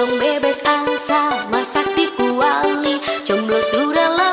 potong bebek angsa masak di kuali. Jomblo sudah